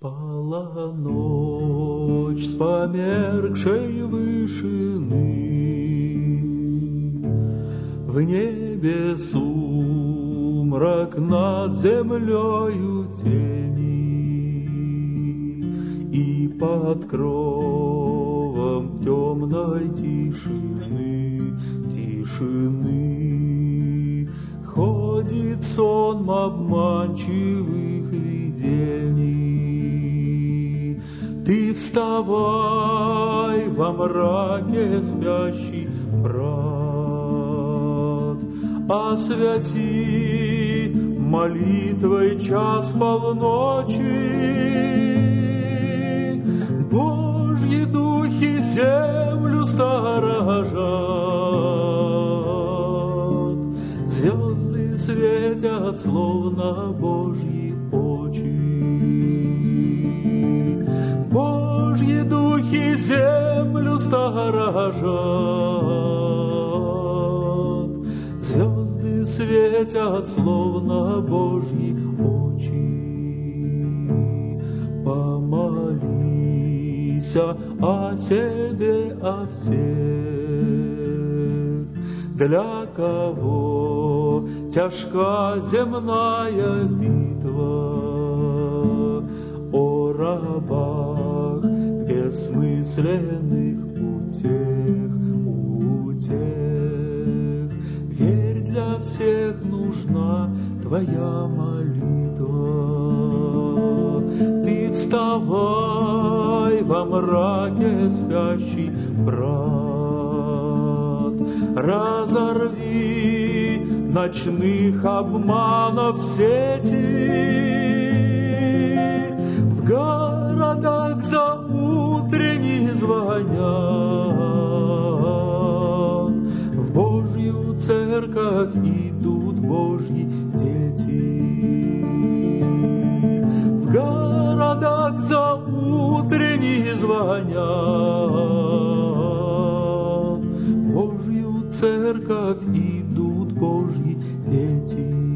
Спала ночь с померкшей вышины, В небе сумрак над землею тени, И под кровом темной тишины, тишины Ходит сон обманчивых видений. Ты вставай во мраке спящий брат, Освяти молитвой час полночи. Божьи духи землю сторожат, Звезды светят, словно Божьи духи землю сторожат. Звезды светят, словно Божьи очи. Помолись о себе, о всех, для кого тяжка земная битва, о рабах бессмысленных утех, утех. Верь, для всех нужна твоя молитва. Ты вставай во мраке спящий брат, разорви ночных обманов сети, церковь идут Божьи дети. В городах за утренние звонят, в Божью церковь идут Божьи дети.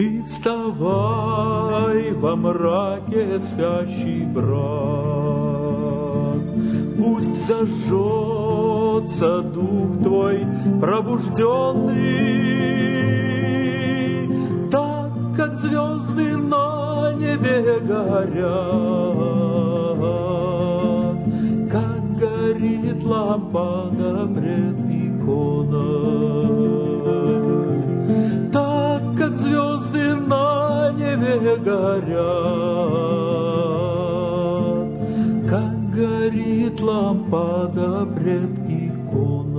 Ты вставай во мраке, спящий брат, Пусть зажжется дух твой пробужденный, Так, как звезды на небе горят, Как горит лампада пред иконой небе горят, как горит лампада пред иконой.